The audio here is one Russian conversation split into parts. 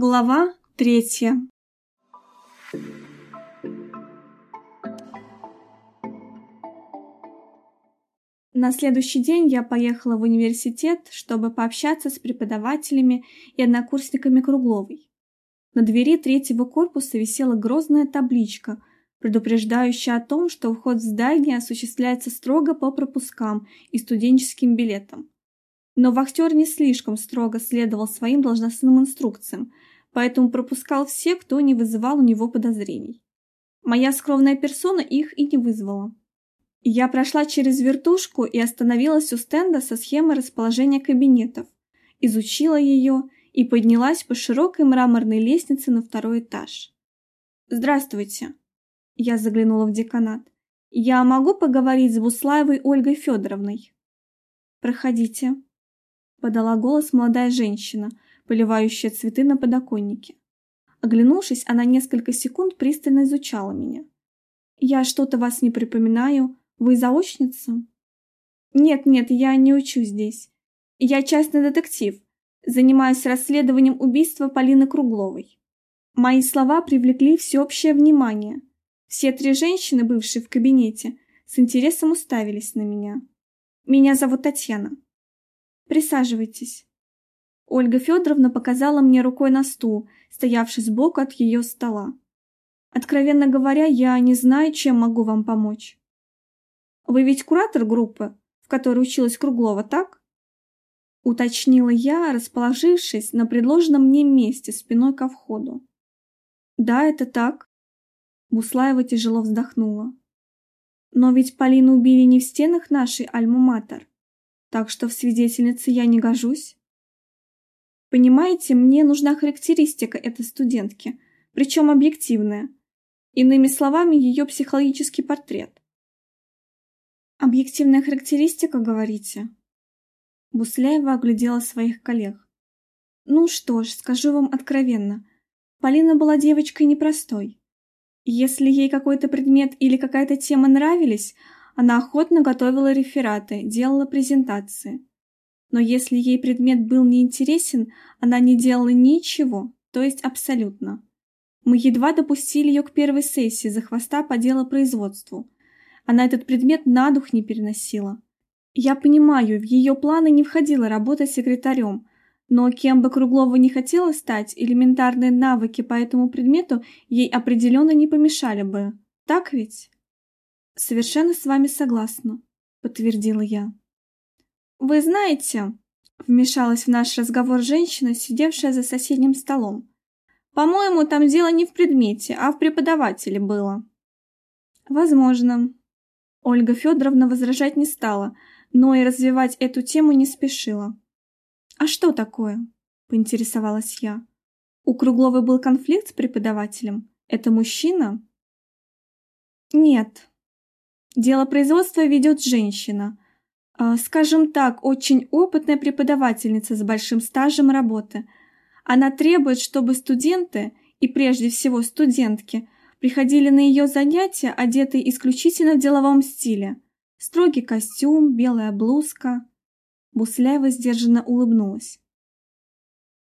Глава третья. На следующий день я поехала в университет, чтобы пообщаться с преподавателями и однокурсниками Кругловой. На двери третьего корпуса висела грозная табличка, предупреждающая о том, что вход в здание осуществляется строго по пропускам и студенческим билетам. Но вахтер не слишком строго следовал своим должностным инструкциям, поэтому пропускал все, кто не вызывал у него подозрений. Моя скромная персона их и не вызвала. Я прошла через вертушку и остановилась у стенда со схемой расположения кабинетов, изучила ее и поднялась по широкой мраморной лестнице на второй этаж. «Здравствуйте!» Я заглянула в деканат. «Я могу поговорить с Буслаевой Ольгой Федоровной?» «Проходите», — подала голос молодая женщина, поливающая цветы на подоконнике. Оглянувшись, она несколько секунд пристально изучала меня. «Я что-то вас не припоминаю. Вы заочница?» «Нет-нет, я не учусь здесь. Я частный детектив. Занимаюсь расследованием убийства Полины Кругловой». Мои слова привлекли всеобщее внимание. Все три женщины, бывшие в кабинете, с интересом уставились на меня. «Меня зовут Татьяна». Присаживайтесь. Ольга Федоровна показала мне рукой на стул, стоявший сбоку от ее стола. Откровенно говоря, я не знаю, чем могу вам помочь. Вы ведь куратор группы, в которой училась Круглова, так? Уточнила я, расположившись на предложенном мне месте спиной ко входу. Да, это так. Буслаева тяжело вздохнула. Но ведь Полину убили не в стенах нашей альма-матер так что в свидетельнице я не гожусь. Понимаете, мне нужна характеристика этой студентки, причем объективная. Иными словами, ее психологический портрет. Объективная характеристика, говорите? Бусляева оглядела своих коллег. Ну что ж, скажу вам откровенно. Полина была девочкой непростой. Если ей какой-то предмет или какая-то тема нравились, она охотно готовила рефераты, делала презентации. Но если ей предмет был неинтересен, она не делала ничего, то есть абсолютно. Мы едва допустили ее к первой сессии за хвоста по делопроизводству. Она этот предмет на дух не переносила. Я понимаю, в ее планы не входило работать секретарем, но кем бы Круглова не хотела стать, элементарные навыки по этому предмету ей определенно не помешали бы. Так ведь? Совершенно с вами согласна, подтвердила я. Вы знаете, вмешалась в наш разговор женщина, сидевшая за соседним столом. По-моему, там дело не в предмете, а в преподавателе было. Возможно. Ольга Федоровна возражать не стала, но и развивать эту тему не спешила. А что такое? поинтересовалась я. У Кругловой был конфликт с преподавателем. Это мужчина? Нет, Дело производства ведет женщина. А, скажем так, очень опытная преподавательница с большим стажем работы. Она требует, чтобы студенты, и прежде всего студентки, приходили на ее занятия, одетые исключительно в деловом стиле. Строгий костюм, белая блузка. Бусляева сдержанно улыбнулась.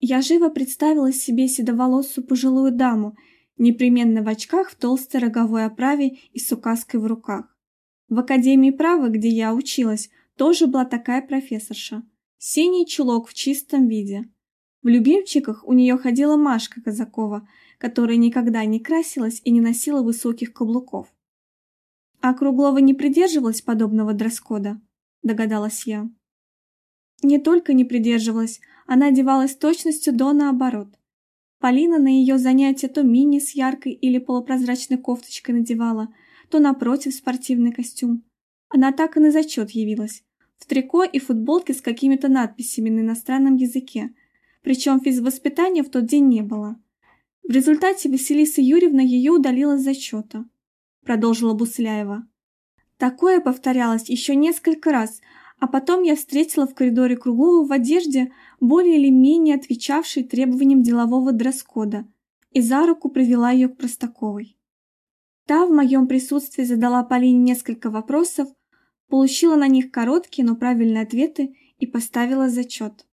Я живо представила себе седоволосую пожилую даму, непременно в очках в толстой роговой оправе и с указкой в руках. В Академии права, где я училась, тоже была такая профессорша. Синий чулок в чистом виде. В любимчиках у нее ходила Машка Казакова, которая никогда не красилась и не носила высоких каблуков. А Круглова не придерживалась подобного дресс-кода, догадалась я. Не только не придерживалась, она одевалась точностью до наоборот. Полина на ее занятия то мини с яркой или полупрозрачной кофточкой надевала – то напротив спортивный костюм. Она так и на зачет явилась, в трико и футболке с какими-то надписями на иностранном языке. Причем физвоспитания в тот день не было. В результате Василиса Юрьевна ее удалила с зачета. Продолжила Бусляева. Такое повторялось еще несколько раз, а потом я встретила в коридоре Круглову в одежде, более или менее отвечавшей требованиям делового дресс-кода, и за руку привела ее к Простаковой. Та в моем присутствии задала Полине несколько вопросов, получила на них короткие, но правильные ответы и поставила зачет.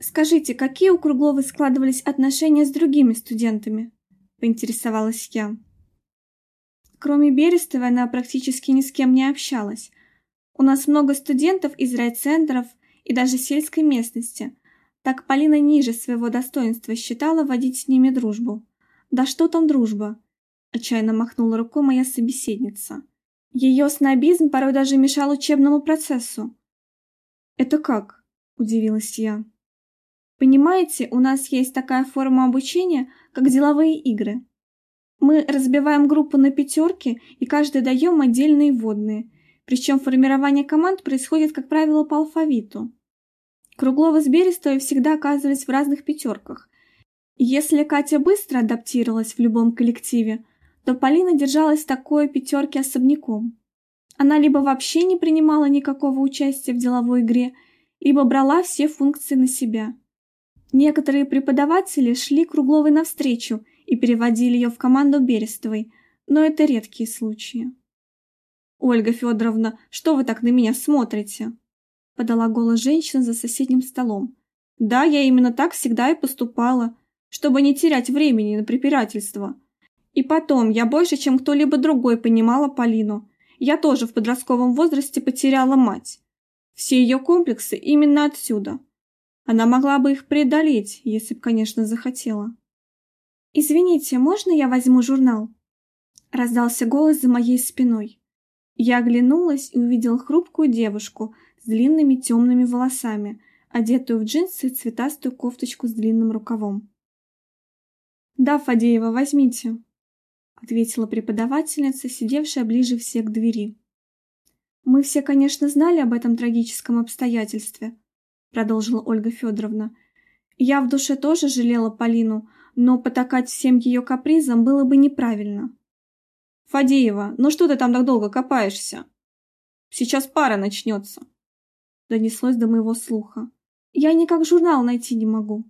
Скажите, какие у Кругловой складывались отношения с другими студентами? Поинтересовалась я. Кроме Берестовой, она практически ни с кем не общалась. У нас много студентов из райцентров и даже сельской местности. Так Полина ниже своего достоинства считала водить с ними дружбу. Да что там дружба? Отчаянно махнула рукой моя собеседница. Ее снобизм порой даже мешал учебному процессу. Это как? удивилась я. Понимаете, у нас есть такая форма обучения, как деловые игры. Мы разбиваем группу на пятерки и каждый даем отдельные вводные. Причем формирование команд происходит, как правило, по алфавиту. Круглова с Берестовой всегда оказывались в разных пятерках. если Катя быстро адаптировалась в любом коллективе, то Полина держалась в такой пятерке особняком. Она либо вообще не принимала никакого участия в деловой игре, либо брала все функции на себя. Некоторые преподаватели шли Кругловой навстречу и переводили ее в команду Берестовой, но это редкие случаи. Ольга Федоровна, что вы так на меня смотрите? подала голос женщина за соседним столом. Да, я именно так всегда и поступала, чтобы не терять времени на препирательство. И потом, я больше, чем кто-либо другой понимала Полину. Я тоже в подростковом возрасте потеряла мать. Все ее комплексы именно отсюда. Она могла бы их преодолеть, если бы, конечно, захотела. Извините, можно я возьму журнал? раздался голос за моей спиной. Я оглянулась и увидела хрупкую девушку с длинными темными волосами, одетую в джинсы и цветастую кофточку с длинным рукавом. "Да, Фадеева, возьмите", ответила преподавательница, сидевшая ближе всех к двери. Мы все, конечно, знали об этом трагическом обстоятельстве, продолжила Ольга Федоровна. Я в душе тоже жалела Полину, но потакать всем ее капризам было бы неправильно. Фадеева, ну что ты там так долго копаешься? Сейчас пара начнется. Донеслось до моего слуха. Я никак журнал найти не могу.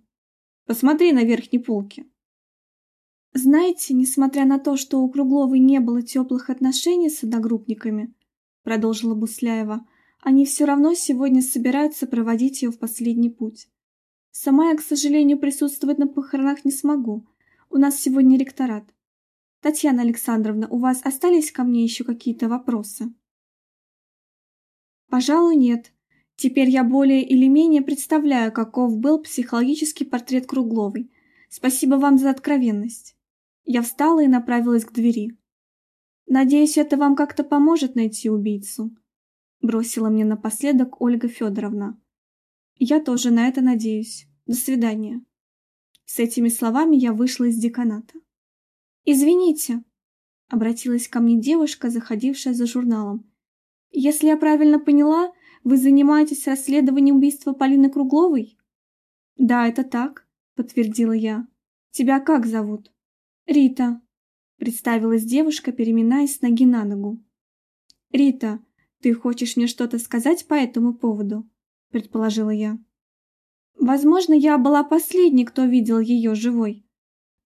Посмотри на верхней полке. Знаете, несмотря на то, что у Кругловой не было теплых отношений с одногруппниками, продолжила Бусляева, они все равно сегодня собираются проводить ее в последний путь. Сама я, к сожалению, присутствовать на похоронах не смогу. У нас сегодня ректорат. Татьяна Александровна, у вас остались ко мне еще какие-то вопросы? Пожалуй, нет. Теперь я более или менее представляю, каков был психологический портрет Кругловой. Спасибо вам за откровенность. Я встала и направилась к двери. Надеюсь, это вам как-то поможет найти убийцу, бросила мне напоследок Ольга Федоровна. Я тоже на это надеюсь. До свидания. С этими словами я вышла из деканата. Извините, обратилась ко мне девушка, заходившая за журналом. Если я правильно поняла, вы занимаетесь расследованием убийства Полины Кругловой? Да, это так, подтвердила я. Тебя как зовут? Рита, представилась девушка, переминаясь с ноги на ногу. Рита, ты хочешь мне что-то сказать по этому поводу? предположила я. Возможно, я была последней, кто видел ее живой.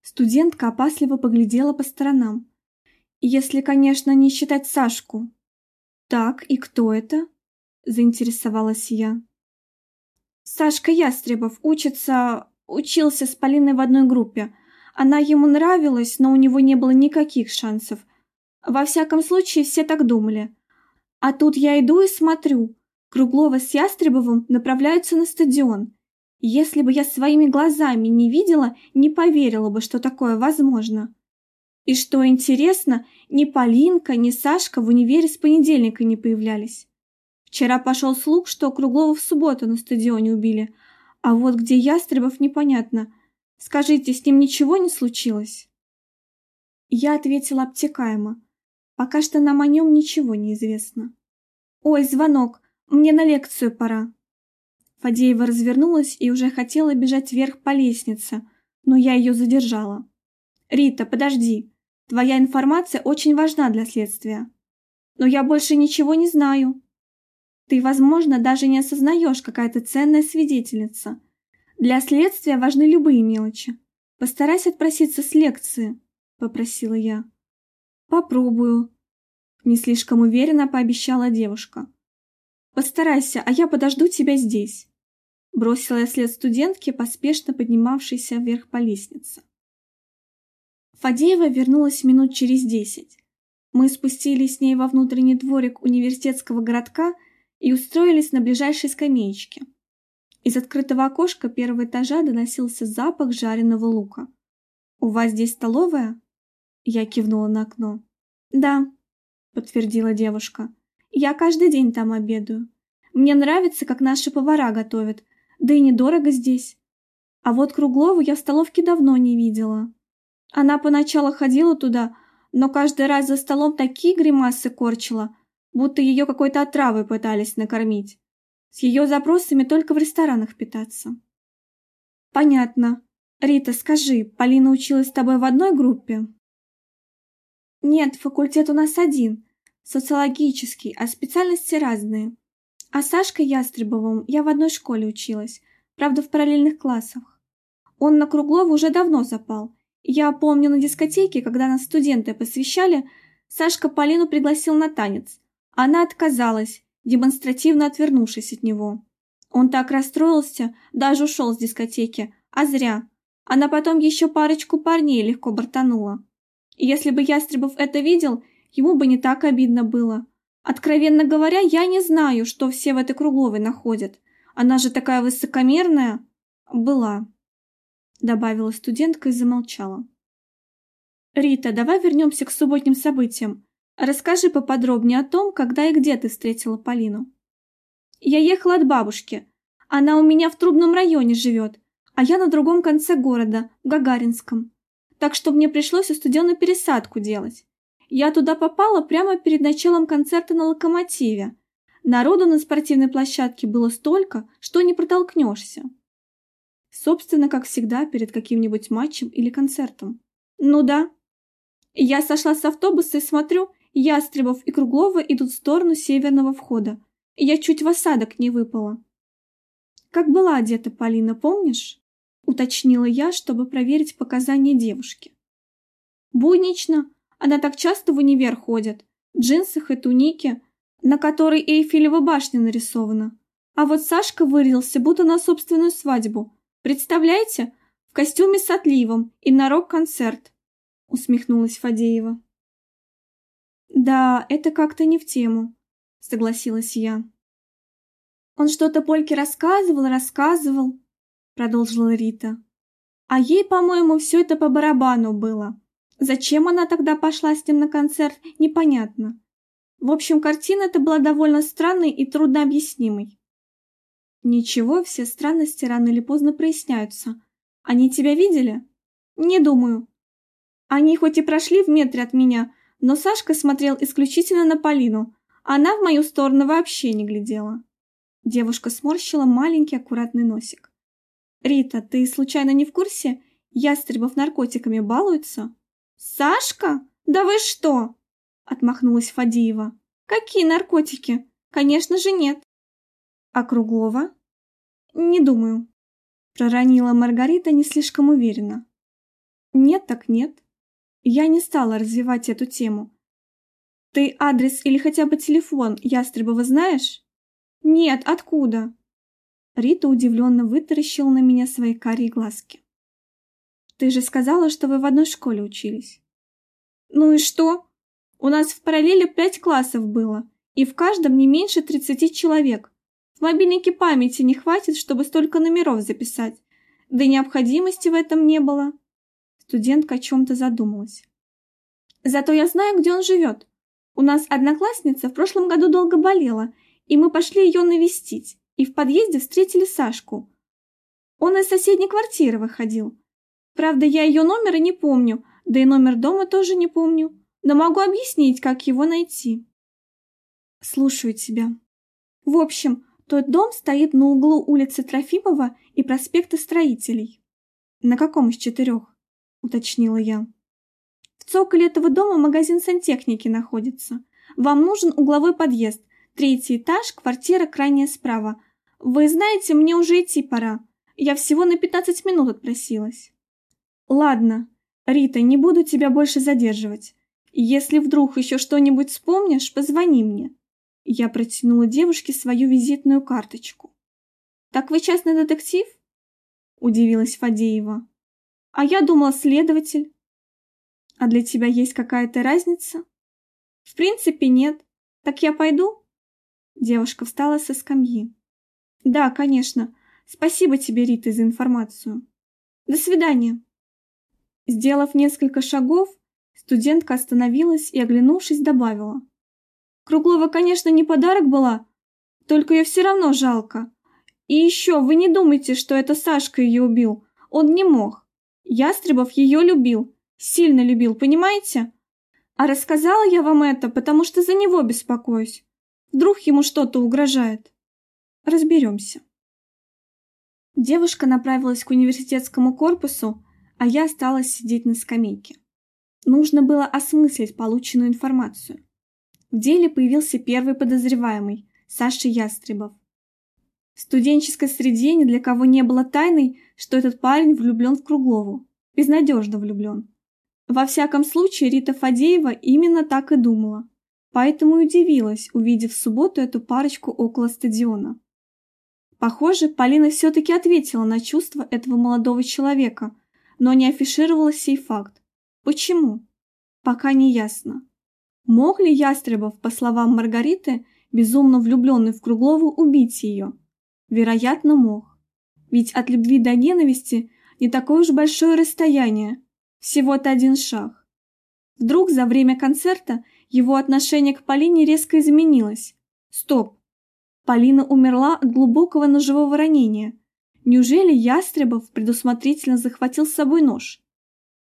Студентка опасливо поглядела по сторонам. Если, конечно, не считать Сашку. Так, и кто это? заинтересовалась я. Сашка Ястребов учится, учился с Полиной в одной группе. Она ему нравилась, но у него не было никаких шансов. Во всяком случае, все так думали. А тут я иду и смотрю, Круглова с Ястребовым направляются на стадион. Если бы я своими глазами не видела, не поверила бы, что такое возможно. И что интересно, ни Полинка, ни Сашка в универе с понедельника не появлялись. Вчера пошел слух, что Круглова в субботу на стадионе убили, а вот где Ястребов непонятно. Скажите, с ним ничего не случилось? Я ответила обтекаемо. Пока что нам о нем ничего не известно. Ой, звонок. Мне на лекцию пора. Фадеева развернулась и уже хотела бежать вверх по лестнице, но я ее задержала. Рита, подожди. Твоя информация очень важна для следствия. Но я больше ничего не знаю. Ты, возможно, даже не осознаешь, какая ты ценная свидетельница. Для следствия важны любые мелочи. Постарайся отпроситься с лекции, попросила я. Попробую, не слишком уверенно пообещала девушка. Постарайся, а я подожду тебя здесь. Бросила я след студентки, поспешно поднимавшейся вверх по лестнице. Фадеева вернулась минут через десять. Мы спустились с ней во внутренний дворик университетского городка и устроились на ближайшей скамеечке. Из открытого окошка первого этажа доносился запах жареного лука. «У вас здесь столовая?» Я кивнула на окно. «Да», — подтвердила девушка. «Я каждый день там обедаю. Мне нравится, как наши повара готовят, да и недорого здесь. А вот Круглову я в столовке давно не видела. Она поначалу ходила туда, но каждый раз за столом такие гримасы корчила, будто ее какой-то отравой пытались накормить. С ее запросами только в ресторанах питаться. Понятно. Рита, скажи, Полина училась с тобой в одной группе? Нет, факультет у нас один, социологический, а специальности разные. А с Сашкой Ястребовым я в одной школе училась, правда, в параллельных классах. Он на Круглова уже давно запал. Я помню на дискотеке, когда нас студенты посвящали, Сашка Полину пригласил на танец. Она отказалась, демонстративно отвернувшись от него. Он так расстроился, даже ушел с дискотеки, а зря. Она потом еще парочку парней легко бортанула. И если бы Ястребов это видел, ему бы не так обидно было. Откровенно говоря, я не знаю, что все в этой Кругловой находят. Она же такая высокомерная. Была. Добавила студентка и замолчала. Рита, давай вернемся к субботним событиям. Расскажи поподробнее о том, когда и где ты встретила Полину. Я ехала от бабушки. Она у меня в трудном районе живет, а я на другом конце города, в Гагаринском. Так что мне пришлось студенную пересадку делать. Я туда попала прямо перед началом концерта на локомотиве. Народу на спортивной площадке было столько, что не протолкнешься. Собственно, как всегда, перед каким-нибудь матчем или концертом. Ну да. Я сошла с автобуса и смотрю, Ястребов и Круглова идут в сторону северного входа. И я чуть в осадок не выпала. «Как была одета Полина, помнишь?» Уточнила я, чтобы проверить показания девушки. «Буднично. Она так часто в универ ходит. В джинсах и тунике, на которой Эйфелева башня нарисована. А вот Сашка вырядился, будто на собственную свадьбу. Представляете? В костюме с отливом и на рок-концерт», усмехнулась Фадеева. Да, это как-то не в тему, согласилась я. Он что-то Польке рассказывал, рассказывал, продолжила Рита. А ей, по-моему, все это по барабану было. Зачем она тогда пошла с ним на концерт, непонятно. В общем, картина эта была довольно странной и труднообъяснимой. Ничего, все странности рано или поздно проясняются. Они тебя видели? Не думаю. Они хоть и прошли в метре от меня, но Сашка смотрел исключительно на Полину, она в мою сторону вообще не глядела. Девушка сморщила маленький аккуратный носик. «Рита, ты случайно не в курсе? Ястребов наркотиками балуются?» «Сашка? Да вы что?» Отмахнулась Фадеева. «Какие наркотики? Конечно же нет». «А Круглова?» «Не думаю», проронила Маргарита не слишком уверенно. «Нет так нет. Я не стала развивать эту тему. Ты адрес или хотя бы телефон Ястребова знаешь? Нет, откуда? Рита удивленно вытаращила на меня свои карие глазки. Ты же сказала, что вы в одной школе учились. Ну и что? У нас в параллели пять классов было, и в каждом не меньше тридцати человек. В мобильнике памяти не хватит, чтобы столько номеров записать. Да необходимости в этом не было. Студентка о чем-то задумалась. Зато я знаю, где он живет. У нас одноклассница в прошлом году долго болела, и мы пошли ее навестить, и в подъезде встретили Сашку. Он из соседней квартиры выходил. Правда, я ее номера не помню, да и номер дома тоже не помню, но могу объяснить, как его найти. Слушаю тебя. В общем, тот дом стоит на углу улицы Трофимова и проспекта Строителей. На каком из четырех? — уточнила я. «В цоколе этого дома магазин сантехники находится. Вам нужен угловой подъезд, третий этаж, квартира крайняя справа. Вы знаете, мне уже идти пора. Я всего на пятнадцать минут отпросилась». «Ладно, Рита, не буду тебя больше задерживать. Если вдруг еще что-нибудь вспомнишь, позвони мне». Я протянула девушке свою визитную карточку. Так вы частный детектив? Удивилась Фадеева. А я думала, следователь. А для тебя есть какая-то разница? В принципе, нет. Так я пойду? Девушка встала со скамьи. Да, конечно. Спасибо тебе, Рита, за информацию. До свидания. Сделав несколько шагов, студентка остановилась и, оглянувшись, добавила: Круглова, конечно, не подарок была, только ее все равно жалко. И еще, вы не думайте, что это Сашка ее убил. Он не мог. Ястребов ее любил, сильно любил, понимаете? А рассказала я вам это, потому что за него беспокоюсь. Вдруг ему что-то угрожает. Разберемся. Девушка направилась к университетскому корпусу, а я осталась сидеть на скамейке. Нужно было осмыслить полученную информацию. В деле появился первый подозреваемый Саша Ястребов. Студенческой среде ни для кого не было тайной, что этот парень влюблен в Круглову, безнадежно влюблен. Во всяком случае, Рита Фадеева именно так и думала. Поэтому и удивилась, увидев в субботу эту парочку около стадиона. Похоже, Полина все-таки ответила на чувства этого молодого человека, но не афишировала сей факт. Почему? Пока не ясно. Мог ли Ястребов, по словам Маргариты, безумно влюбленный в Круглову, убить ее? Вероятно, мог. Ведь от любви до ненависти не такое уж большое расстояние, всего-то один шаг. Вдруг за время концерта его отношение к Полине резко изменилось. Стоп. Полина умерла от глубокого ножевого ранения. Неужели Ястребов предусмотрительно захватил с собой нож?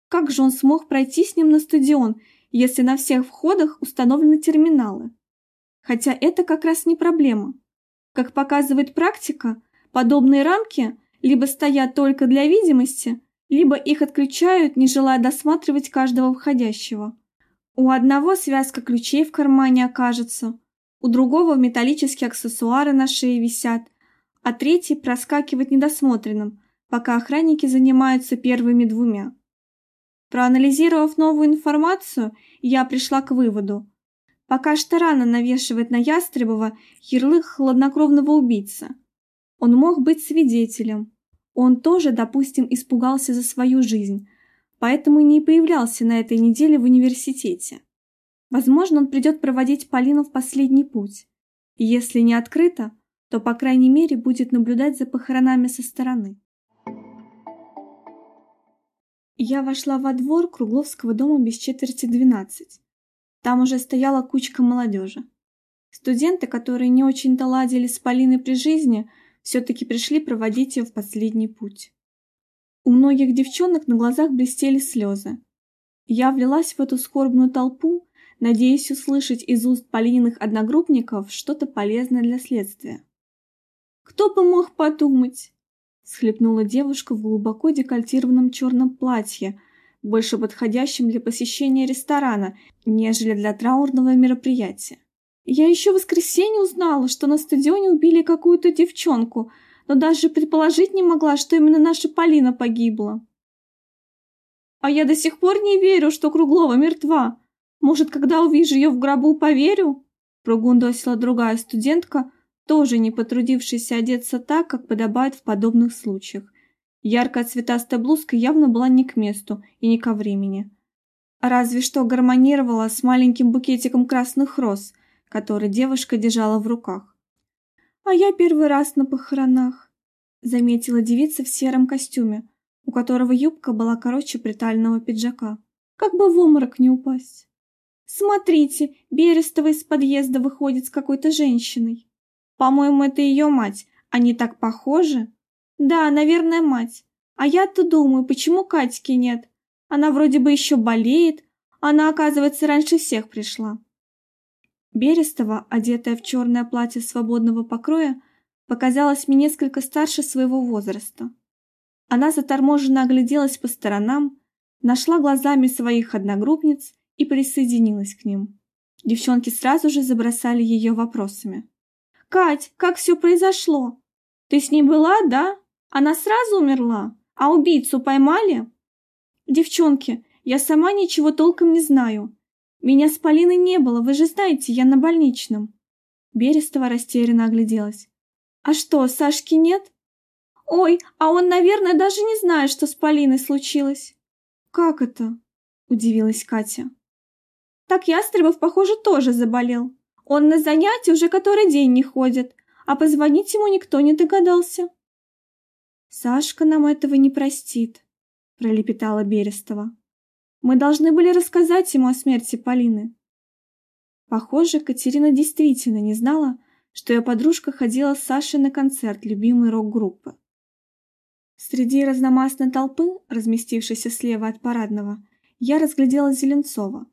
Как же он смог пройти с ним на стадион, если на всех входах установлены терминалы? Хотя это как раз не проблема. Как показывает практика, подобные рамки либо стоят только для видимости, либо их отключают, не желая досматривать каждого входящего. У одного связка ключей в кармане окажется, у другого металлические аксессуары на шее висят, а третий проскакивает недосмотренным, пока охранники занимаются первыми двумя. Проанализировав новую информацию, я пришла к выводу, Пока что рано навешивать на Ястребова ярлык хладнокровного убийцы. Он мог быть свидетелем. Он тоже, допустим, испугался за свою жизнь, поэтому и не появлялся на этой неделе в университете. Возможно, он придет проводить Полину в последний путь. И если не открыто, то, по крайней мере, будет наблюдать за похоронами со стороны. Я вошла во двор Кругловского дома без четверти двенадцать. Там уже стояла кучка молодежи. Студенты, которые не очень-то ладили с Полиной при жизни, все-таки пришли проводить ее в последний путь. У многих девчонок на глазах блестели слезы. Я влилась в эту скорбную толпу, надеясь услышать из уст Полининых одногруппников что-то полезное для следствия. «Кто бы мог подумать?» — схлепнула девушка в глубоко декольтированном черном платье, больше подходящим для посещения ресторана, нежели для траурного мероприятия. Я еще в воскресенье узнала, что на стадионе убили какую-то девчонку, но даже предположить не могла, что именно наша Полина погибла. А я до сих пор не верю, что Круглова мертва. Может, когда увижу ее в гробу, поверю? Прогундосила другая студентка, тоже не потрудившаяся одеться так, как подобает в подобных случаях. Яркая цветастая блузка явно была не к месту и не ко времени. Разве что гармонировала с маленьким букетиком красных роз, который девушка держала в руках. «А я первый раз на похоронах», — заметила девица в сером костюме, у которого юбка была короче притального пиджака. «Как бы в обморок не упасть». «Смотрите, Берестова из подъезда выходит с какой-то женщиной. По-моему, это ее мать. Они так похожи». Да, наверное, мать. А я-то думаю, почему Катьки нет? Она вроде бы еще болеет. Она, оказывается, раньше всех пришла. Берестова, одетая в черное платье свободного покроя, показалась мне несколько старше своего возраста. Она заторможенно огляделась по сторонам, нашла глазами своих одногруппниц и присоединилась к ним. Девчонки сразу же забросали ее вопросами. «Кать, как все произошло? Ты с ней была, да?» Она сразу умерла, а убийцу поймали? Девчонки, я сама ничего толком не знаю. Меня с Полиной не было, вы же знаете, я на больничном. Берестова растерянно огляделась. А что, Сашки нет? Ой, а он, наверное, даже не знает, что с Полиной случилось. Как это? Удивилась Катя. Так Ястребов, похоже, тоже заболел. Он на занятия уже который день не ходит, а позвонить ему никто не догадался. Сашка нам этого не простит, пролепетала Берестова. Мы должны были рассказать ему о смерти Полины. Похоже, Катерина действительно не знала, что ее подружка ходила с Сашей на концерт любимой рок-группы. Среди разномастной толпы, разместившейся слева от парадного, я разглядела Зеленцова.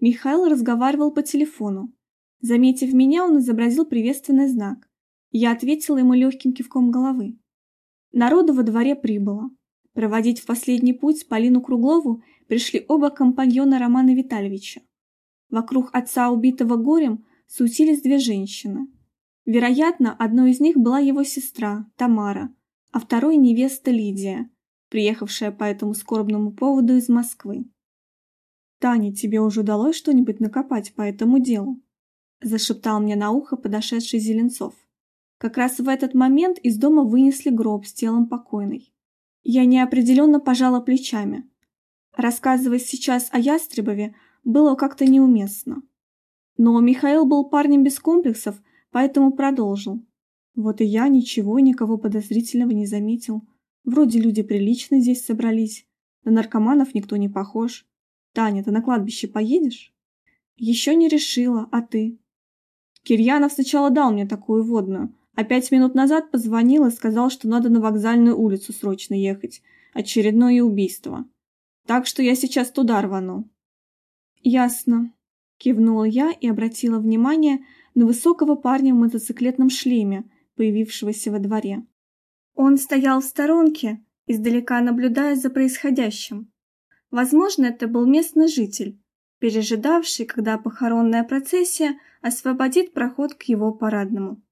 Михаил разговаривал по телефону. Заметив меня, он изобразил приветственный знак. Я ответила ему легким кивком головы. Народу во дворе прибыло. Проводить в последний путь Полину Круглову пришли оба компаньона Романа Витальевича. Вокруг отца убитого горем суетились две женщины. Вероятно, одной из них была его сестра, Тамара, а второй невеста Лидия, приехавшая по этому скорбному поводу из Москвы. «Таня, тебе уже удалось что-нибудь накопать по этому делу?» зашептал мне на ухо подошедший Зеленцов. Как раз в этот момент из дома вынесли гроб с телом покойной. Я неопределенно пожала плечами. Рассказывать сейчас о Ястребове было как-то неуместно. Но Михаил был парнем без комплексов, поэтому продолжил. Вот и я ничего, никого подозрительного не заметил. Вроде люди прилично здесь собрались. На наркоманов никто не похож. Таня, ты на кладбище поедешь? Еще не решила, а ты? Кирьянов сначала дал мне такую водную, а пять минут назад позвонил и сказал, что надо на вокзальную улицу срочно ехать. Очередное убийство. Так что я сейчас туда рвану. Ясно. Кивнула я и обратила внимание на высокого парня в мотоциклетном шлеме, появившегося во дворе. Он стоял в сторонке, издалека наблюдая за происходящим. Возможно, это был местный житель, пережидавший, когда похоронная процессия освободит проход к его парадному.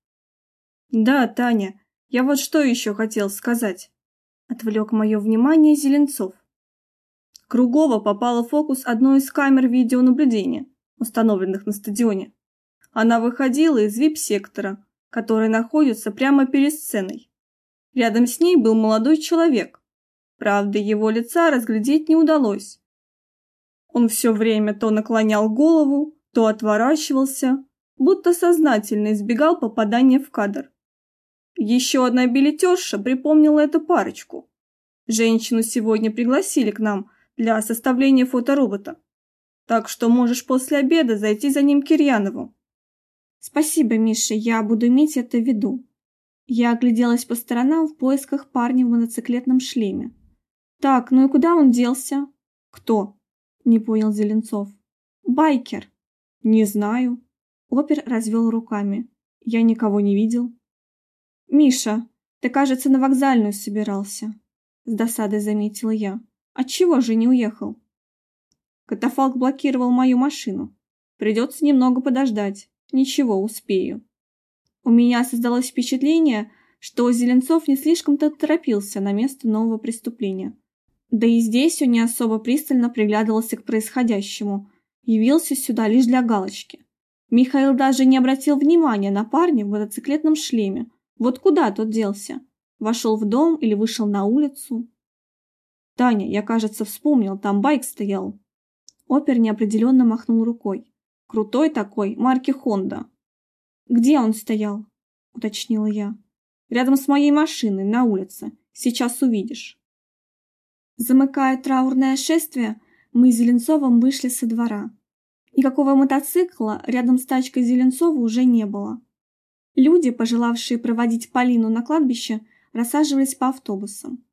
«Да, Таня, я вот что еще хотел сказать», — отвлек мое внимание Зеленцов. Кругова попала в фокус одной из камер видеонаблюдения, установленных на стадионе. Она выходила из вип-сектора, который находится прямо перед сценой. Рядом с ней был молодой человек. Правда, его лица разглядеть не удалось, он все время то наклонял голову, то отворачивался, будто сознательно избегал попадания в кадр. Еще одна билетерша припомнила эту парочку. Женщину сегодня пригласили к нам для составления фоторобота. Так что можешь после обеда зайти за ним к Кирьянову. Спасибо, Миша, я буду иметь это в виду. Я огляделась по сторонам в поисках парня в мотоциклетном шлеме. Так, ну и куда он делся? Кто? Не понял Зеленцов. Байкер. Не знаю. Опер развел руками. Я никого не видел. Миша, ты, кажется, на вокзальную собирался. С досадой заметила я. Отчего же не уехал? Катафалк блокировал мою машину. Придется немного подождать. Ничего, успею. У меня создалось впечатление, что Зеленцов не слишком-то торопился на место нового преступления. Да и здесь он не особо пристально приглядывался к происходящему, явился сюда лишь для галочки. Михаил даже не обратил внимания на парня в мотоциклетном шлеме. Вот куда тот делся? Вошел в дом или вышел на улицу? Таня, я, кажется, вспомнил, там байк стоял. Опер неопределенно махнул рукой. Крутой такой, марки Honda. Где он стоял? Уточнила я. Рядом с моей машиной, на улице. Сейчас увидишь. Замыкая траурное шествие, мы с Зеленцовым вышли со двора. Никакого мотоцикла рядом с тачкой Зеленцова уже не было. Люди, пожелавшие проводить Полину на кладбище, рассаживались по автобусам.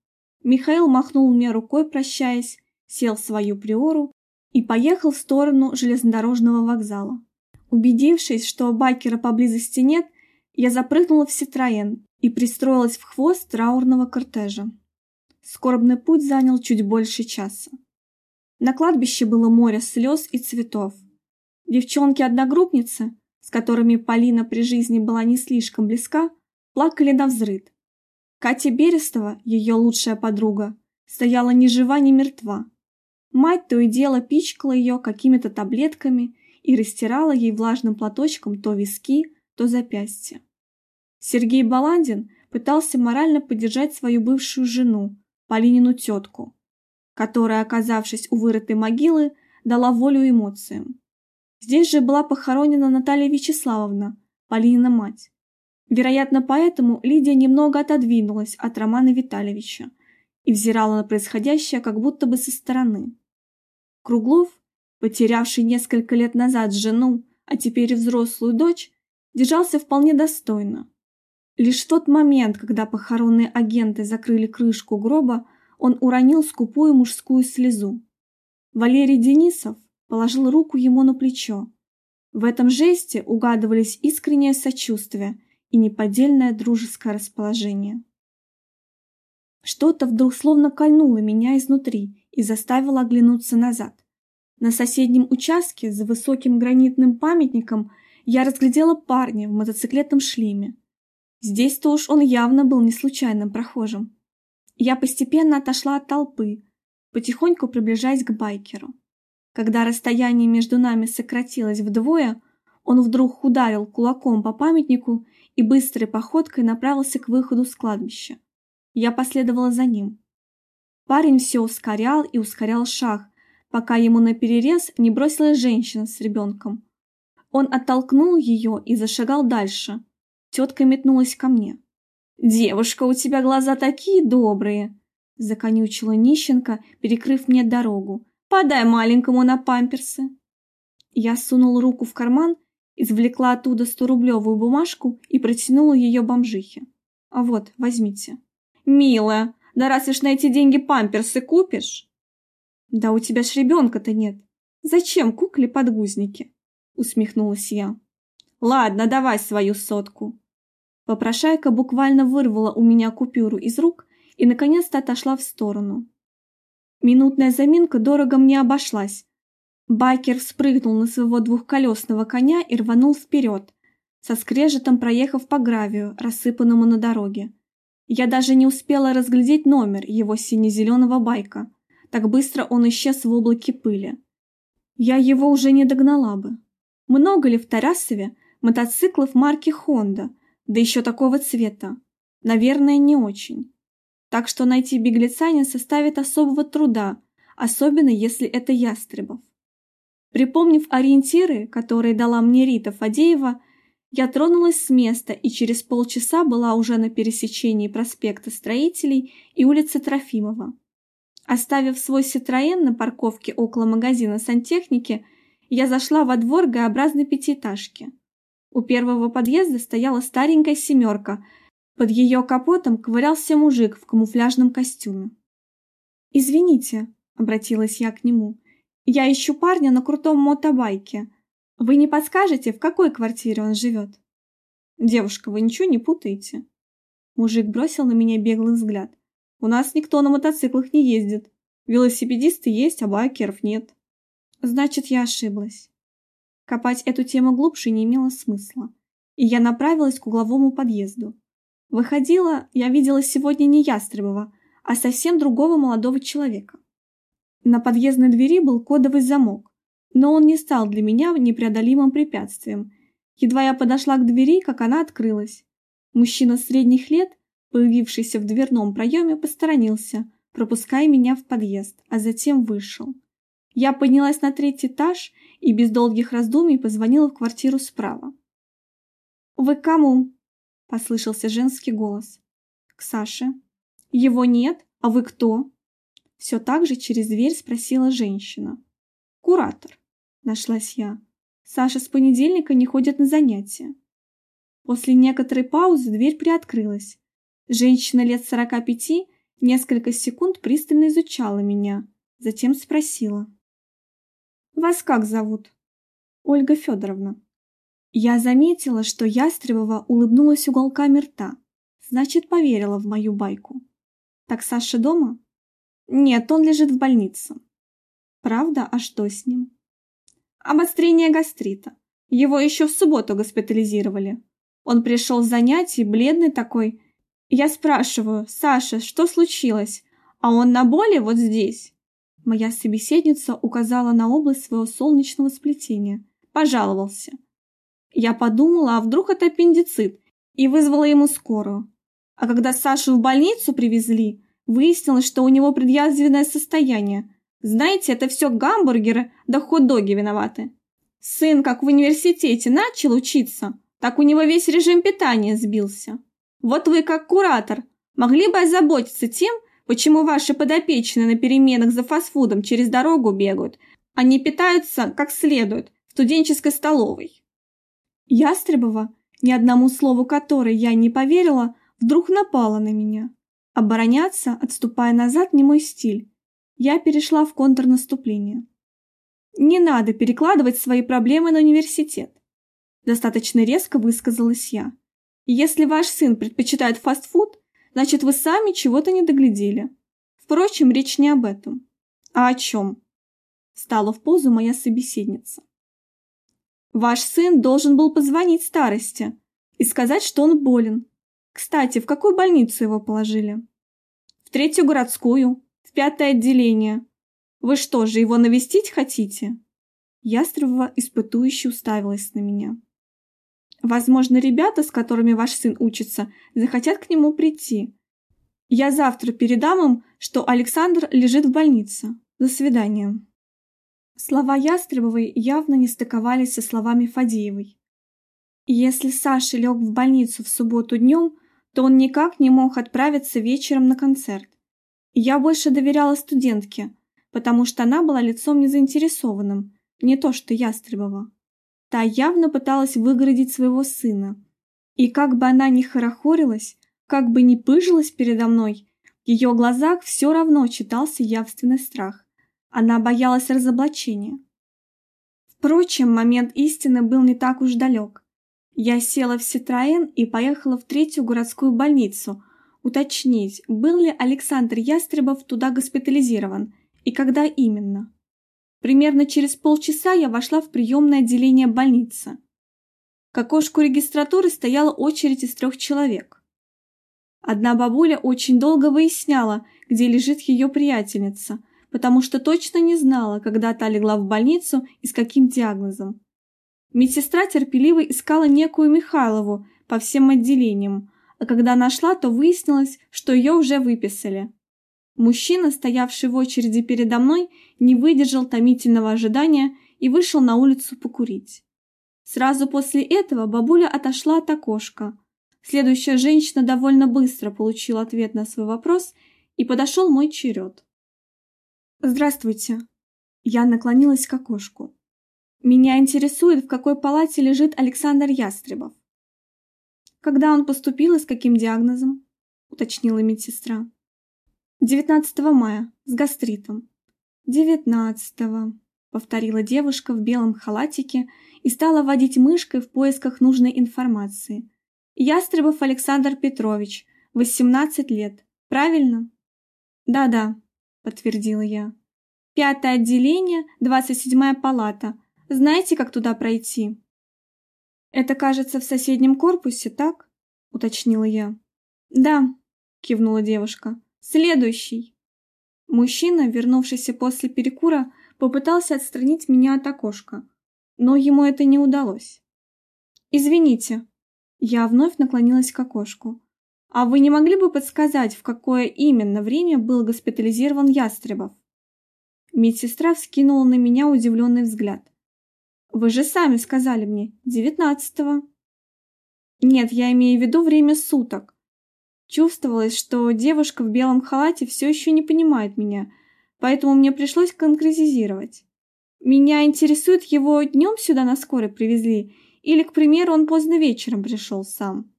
Михаил махнул мне рукой, прощаясь, сел в свою приору и поехал в сторону железнодорожного вокзала. Убедившись, что байкера поблизости нет, я запрыгнула в Ситроен и пристроилась в хвост траурного кортежа. Скорбный путь занял чуть больше часа. На кладбище было море слез и цветов. Девчонки-одногруппницы, с которыми Полина при жизни была не слишком близка, плакали на взрыд. Катя Берестова, ее лучшая подруга, стояла ни жива, ни мертва. Мать то и дело пичкала ее какими-то таблетками и растирала ей влажным платочком то виски, то запястья. Сергей Баландин пытался морально поддержать свою бывшую жену, Полинину тетку, которая, оказавшись у вырытой могилы, дала волю эмоциям. Здесь же была похоронена Наталья Вячеславовна, Полинина мать. Вероятно, поэтому Лидия немного отодвинулась от Романа Витальевича и взирала на происходящее как будто бы со стороны. Круглов, потерявший несколько лет назад жену, а теперь взрослую дочь, держался вполне достойно. Лишь в тот момент, когда похоронные агенты закрыли крышку гроба, он уронил скупую мужскую слезу. Валерий Денисов положил руку ему на плечо. В этом жесте угадывались искреннее сочувствие и неподдельное дружеское расположение. Что-то вдруг словно кольнуло меня изнутри и заставило оглянуться назад. На соседнем участке за высоким гранитным памятником я разглядела парня в мотоциклетном шлеме. Здесь-то уж он явно был не случайным прохожим. Я постепенно отошла от толпы, потихоньку приближаясь к байкеру. Когда расстояние между нами сократилось вдвое, он вдруг ударил кулаком по памятнику и быстрой походкой направился к выходу с кладбища. Я последовала за ним. Парень все ускорял и ускорял шаг, пока ему на перерез не бросилась женщина с ребенком. Он оттолкнул ее и зашагал дальше. Тетка метнулась ко мне. «Девушка, у тебя глаза такие добрые!» Законючила нищенка, перекрыв мне дорогу. «Подай маленькому на памперсы!» Я сунул руку в карман, извлекла оттуда сторублевую бумажку и протянула ее бомжихе. «А вот, возьмите». «Милая, да раз уж на эти деньги памперсы купишь?» «Да у тебя ж ребенка-то нет. Зачем кукле подгузники?» Усмехнулась я. «Ладно, давай свою сотку». Попрошайка буквально вырвала у меня купюру из рук и наконец-то отошла в сторону. Минутная заминка дорого мне обошлась. Байкер спрыгнул на своего двухколесного коня и рванул вперед, со скрежетом проехав по гравию, рассыпанному на дороге. Я даже не успела разглядеть номер его сине-зеленого байка. Так быстро он исчез в облаке пыли. Я его уже не догнала бы. Много ли в Тарасове мотоциклов марки Honda, да еще такого цвета? Наверное, не очень. Так что найти беглеца не составит особого труда, особенно если это Ястребов. Припомнив ориентиры, которые дала мне Рита Фадеева, я тронулась с места и через полчаса была уже на пересечении проспекта Строителей и улицы Трофимова. Оставив свой Ситроен на парковке около магазина сантехники, я зашла во двор Г-образной пятиэтажки. У первого подъезда стояла старенькая семерка. Под ее капотом ковырялся мужик в камуфляжном костюме. «Извините», — обратилась я к нему, — «я ищу парня на крутом мотобайке. Вы не подскажете, в какой квартире он живет? Девушка, вы ничего не путаете? Мужик бросил на меня беглый взгляд. У нас никто на мотоциклах не ездит. Велосипедисты есть, а байкеров нет. Значит, я ошиблась. Копать эту тему глубже не имело смысла, и я направилась к угловому подъезду. Выходила, я видела сегодня не Ястребова, а совсем другого молодого человека. На подъездной двери был кодовый замок, но он не стал для меня непреодолимым препятствием. Едва я подошла к двери, как она открылась. Мужчина средних лет, появившийся в дверном проеме, посторонился, пропуская меня в подъезд, а затем вышел. Я поднялась на третий этаж и без долгих раздумий позвонила в квартиру справа. «Вы кому?» – послышался женский голос. «К Саше». «Его нет? А вы кто?» Все так же через дверь спросила женщина. «Куратор» нашлась я. Саша с понедельника не ходит на занятия. После некоторой паузы дверь приоткрылась. Женщина лет сорока пяти несколько секунд пристально изучала меня, затем спросила. «Вас как зовут?» «Ольга Федоровна». Я заметила, что Ястребова улыбнулась уголками рта, значит, поверила в мою байку. «Так Саша дома?» «Нет, он лежит в больнице». «Правда? А что с ним?» Обострение гастрита. Его еще в субботу госпитализировали. Он пришел с занятий, бледный такой. Я спрашиваю, Саша, что случилось? А он на боли вот здесь. Моя собеседница указала на область своего солнечного сплетения. Пожаловался. Я подумала, а вдруг это аппендицит, и вызвала ему скорую. А когда Сашу в больницу привезли, выяснилось, что у него предъязвленное состояние. Знаете, это все гамбургеры да хот-доги виноваты. Сын, как в университете, начал учиться, так у него весь режим питания сбился. Вот вы, как куратор, могли бы озаботиться тем, почему ваши подопечные на переменах за фастфудом через дорогу бегают, а не питаются как следует в студенческой столовой. Ястребова, ни одному слову которой я не поверила, вдруг напала на меня. Обороняться, отступая назад, не мой стиль. Я перешла в контрнаступление. Не надо перекладывать свои проблемы на университет. Достаточно резко высказалась я. Если ваш сын предпочитает фастфуд, значит вы сами чего-то не доглядели. Впрочем, речь не об этом. А о чем? Стала в позу моя собеседница. Ваш сын должен был позвонить старости и сказать, что он болен. Кстати, в какую больницу его положили? В третью городскую, в пятое отделение. Вы что же, его навестить хотите? Ястребова испытующе уставилась на меня. Возможно, ребята, с которыми ваш сын учится, захотят к нему прийти. Я завтра передам им, что Александр лежит в больнице. До свидания. Слова Ястребовой явно не стыковались со словами Фадеевой. Если Саша лег в больницу в субботу днем, то он никак не мог отправиться вечером на концерт. Я больше доверяла студентке, потому что она была лицом незаинтересованным, не то что Ястребова. Та явно пыталась выгородить своего сына. И как бы она ни хорохорилась, как бы ни пыжилась передо мной, в ее глазах все равно читался явственный страх. Она боялась разоблачения. Впрочем, момент истины был не так уж далек. Я села в Ситроен и поехала в третью городскую больницу, уточнить, был ли Александр Ястребов туда госпитализирован и когда именно. Примерно через полчаса я вошла в приемное отделение больницы. К окошку регистратуры стояла очередь из трех человек. Одна бабуля очень долго выясняла, где лежит ее приятельница – потому что точно не знала, когда та легла в больницу и с каким диагнозом. Медсестра терпеливо искала некую Михайлову по всем отделениям, а когда нашла, то выяснилось, что ее уже выписали. Мужчина, стоявший в очереди передо мной, не выдержал томительного ожидания и вышел на улицу покурить. Сразу после этого бабуля отошла от окошка. Следующая женщина довольно быстро получила ответ на свой вопрос, и подошел мой черед. Здравствуйте. Я наклонилась к окошку. Меня интересует, в какой палате лежит Александр Ястребов. Когда он поступил и с каким диагнозом? уточнила медсестра. 19 мая с гастритом. 19 повторила девушка в белом халатике и стала водить мышкой в поисках нужной информации. Ястребов Александр Петрович, 18 лет. Правильно? Да-да, подтвердила я. Пятое отделение, двадцать седьмая палата. Знаете, как туда пройти? Это, кажется, в соседнем корпусе, так? уточнила я. Да, кивнула девушка. Следующий. Мужчина, вернувшийся после перекура, попытался отстранить меня от окошка, но ему это не удалось. Извините. Я вновь наклонилась к окошку. А вы не могли бы подсказать, в какое именно время был госпитализирован Ястребов? Медсестра вскинула на меня удивленный взгляд. Вы же сами сказали мне, девятнадцатого. Нет, я имею в виду время суток. Чувствовалось, что девушка в белом халате все еще не понимает меня, поэтому мне пришлось конкретизировать. Меня интересует, его днем сюда на скорой привезли, или, к примеру, он поздно вечером пришел сам.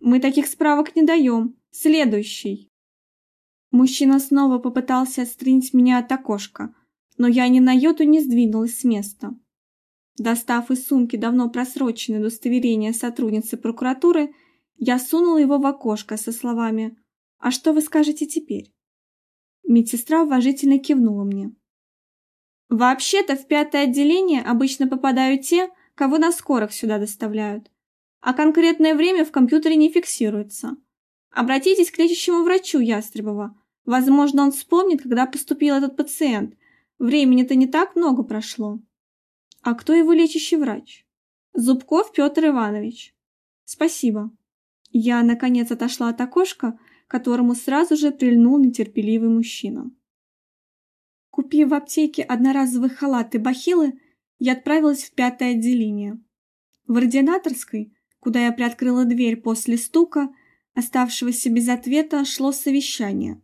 Мы таких справок не даем. Следующий. Мужчина снова попытался отстранить меня от окошка, но я ни на йоту не сдвинулась с места. Достав из сумки давно просроченное удостоверение сотрудницы прокуратуры, я сунула его в окошко со словами «А что вы скажете теперь?» Медсестра уважительно кивнула мне. «Вообще-то в пятое отделение обычно попадают те, кого на скорых сюда доставляют а конкретное время в компьютере не фиксируется. Обратитесь к лечащему врачу Ястребова. Возможно, он вспомнит, когда поступил этот пациент. Времени-то не так много прошло. А кто его лечащий врач? Зубков Петр Иванович. Спасибо. Я, наконец, отошла от окошка, которому сразу же прильнул нетерпеливый мужчина. Купив в аптеке одноразовый халат и бахилы, я отправилась в пятое отделение. В ординаторской, куда я приоткрыла дверь после стука, оставшегося без ответа, шло совещание.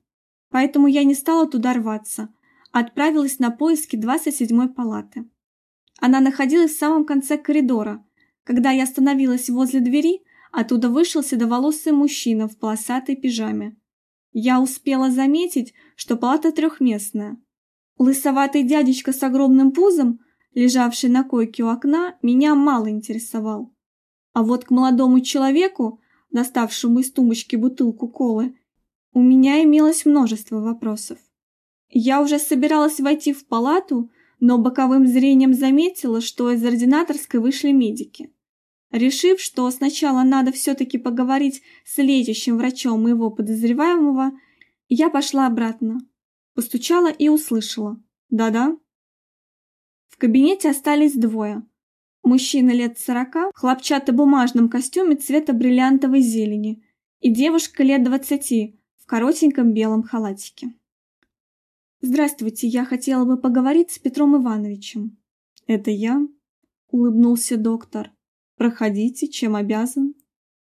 Поэтому я не стала туда рваться, а отправилась на поиски 27-й палаты. Она находилась в самом конце коридора. Когда я остановилась возле двери, оттуда вышел седоволосый мужчина в полосатой пижаме. Я успела заметить, что палата трехместная. Лысоватый дядечка с огромным пузом, лежавший на койке у окна, меня мало интересовал. А вот к молодому человеку, доставшему из тумбочки бутылку колы, у меня имелось множество вопросов. Я уже собиралась войти в палату, но боковым зрением заметила, что из ординаторской вышли медики. Решив, что сначала надо все-таки поговорить с лечащим врачом моего подозреваемого, я пошла обратно. Постучала и услышала. «Да-да». В кабинете остались двое. Мужчина лет сорока в хлопчатобумажном костюме цвета бриллиантовой зелени и девушка лет двадцати в коротеньком белом халатике. «Здравствуйте, я хотела бы поговорить с Петром Ивановичем». «Это я?» — улыбнулся доктор. «Проходите, чем обязан?»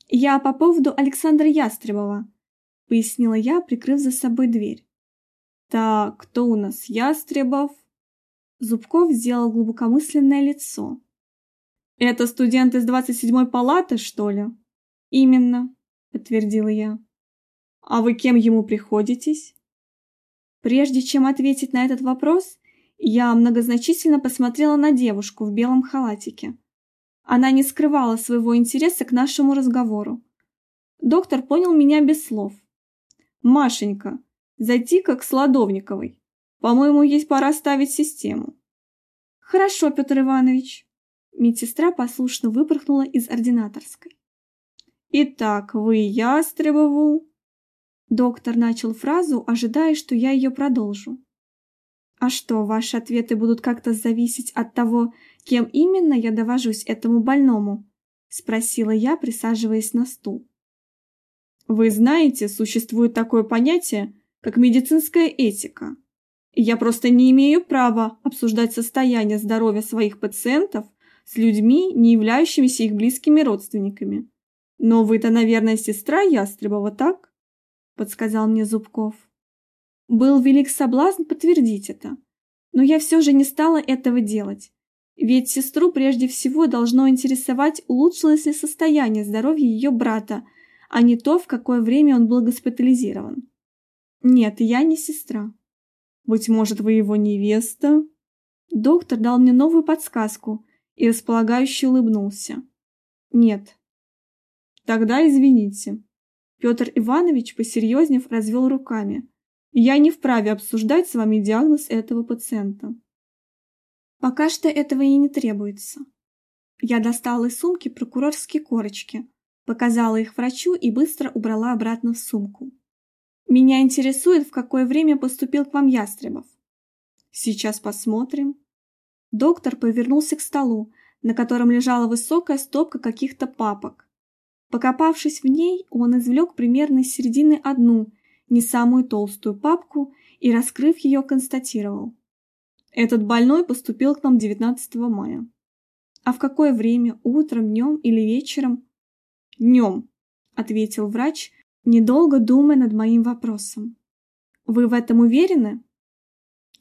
«Я по поводу Александра Ястребова», — пояснила я, прикрыв за собой дверь. «Так, кто у нас Ястребов?» Зубков сделал глубокомысленное лицо. «Это студент из 27-й палаты, что ли?» «Именно», — подтвердила я. «А вы кем ему приходитесь?» Прежде чем ответить на этот вопрос, я многозначительно посмотрела на девушку в белом халатике. Она не скрывала своего интереса к нашему разговору. Доктор понял меня без слов. «Машенька, зайти-ка к Сладовниковой. По-моему, есть пора ставить систему». «Хорошо, Петр Иванович». Медсестра послушно выпорхнула из ординаторской. «Итак, вы Ястребову...» Доктор начал фразу, ожидая, что я ее продолжу. «А что, ваши ответы будут как-то зависеть от того, кем именно я довожусь этому больному?» — спросила я, присаживаясь на стул. «Вы знаете, существует такое понятие, как медицинская этика. я просто не имею права обсуждать состояние здоровья своих пациентов с людьми, не являющимися их близкими родственниками. Но вы-то, наверное, сестра Ястребова, так?» — подсказал мне Зубков. Был велик соблазн подтвердить это, но я все же не стала этого делать. Ведь сестру прежде всего должно интересовать, улучшилось ли состояние здоровья ее брата, а не то, в какое время он был госпитализирован. Нет, я не сестра. Быть может, вы его невеста? Доктор дал мне новую подсказку и располагающе улыбнулся. Нет. Тогда извините. Петр Иванович, посерьезнев, развел руками. Я не вправе обсуждать с вами диагноз этого пациента. Пока что этого и не требуется. Я достала из сумки прокурорские корочки, показала их врачу и быстро убрала обратно в сумку. Меня интересует, в какое время поступил к вам Ястребов. Сейчас посмотрим. Доктор повернулся к столу, на котором лежала высокая стопка каких-то папок. Покопавшись в ней, он извлек примерно из середины одну, не самую толстую папку и, раскрыв ее, констатировал. Этот больной поступил к нам 19 мая. А в какое время? Утром, днем или вечером? Днем, ответил врач, недолго думая над моим вопросом. Вы в этом уверены?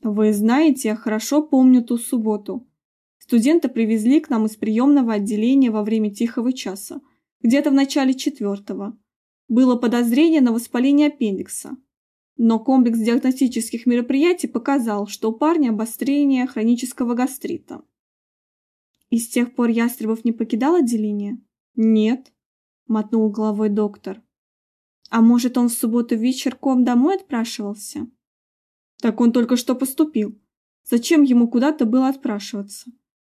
Вы знаете, я хорошо помню ту субботу. Студента привезли к нам из приемного отделения во время тихого часа где-то в начале четвертого. Было подозрение на воспаление аппендикса. Но комплекс диагностических мероприятий показал, что у парня обострение хронического гастрита. И с тех пор Ястребов не покидал отделение? Нет, мотнул головой доктор. А может, он в субботу вечерком домой отпрашивался? Так он только что поступил. Зачем ему куда-то было отпрашиваться?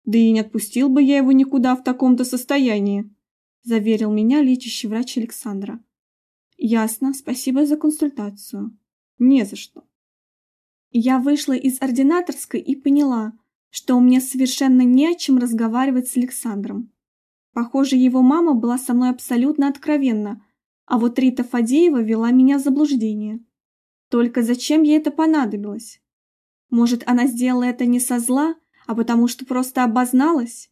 Да и не отпустил бы я его никуда в таком-то состоянии заверил меня лечащий врач Александра. Ясно, спасибо за консультацию. Не за что. Я вышла из ординаторской и поняла, что мне совершенно не о чем разговаривать с Александром. Похоже, его мама была со мной абсолютно откровенна, а вот Рита Фадеева вела меня в заблуждение. Только зачем ей это понадобилось? Может, она сделала это не со зла, а потому что просто обозналась?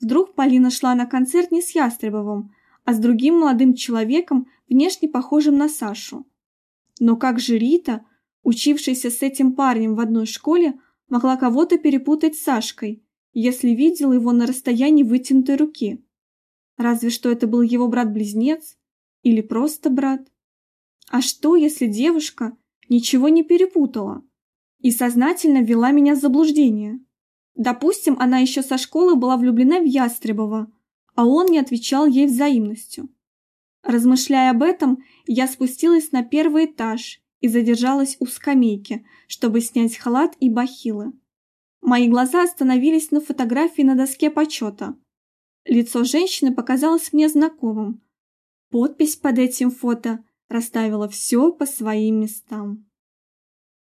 Вдруг Полина шла на концерт не с Ястребовым, а с другим молодым человеком, внешне похожим на Сашу. Но как же Рита, учившаяся с этим парнем в одной школе, могла кого-то перепутать с Сашкой, если видела его на расстоянии вытянутой руки? Разве что это был его брат-близнец или просто брат. А что, если девушка ничего не перепутала и сознательно ввела меня в заблуждение? Допустим, она еще со школы была влюблена в Ястребова, а он не отвечал ей взаимностью. Размышляя об этом, я спустилась на первый этаж и задержалась у скамейки, чтобы снять халат и бахилы. Мои глаза остановились на фотографии на доске почета. Лицо женщины показалось мне знакомым. Подпись под этим фото расставила все по своим местам.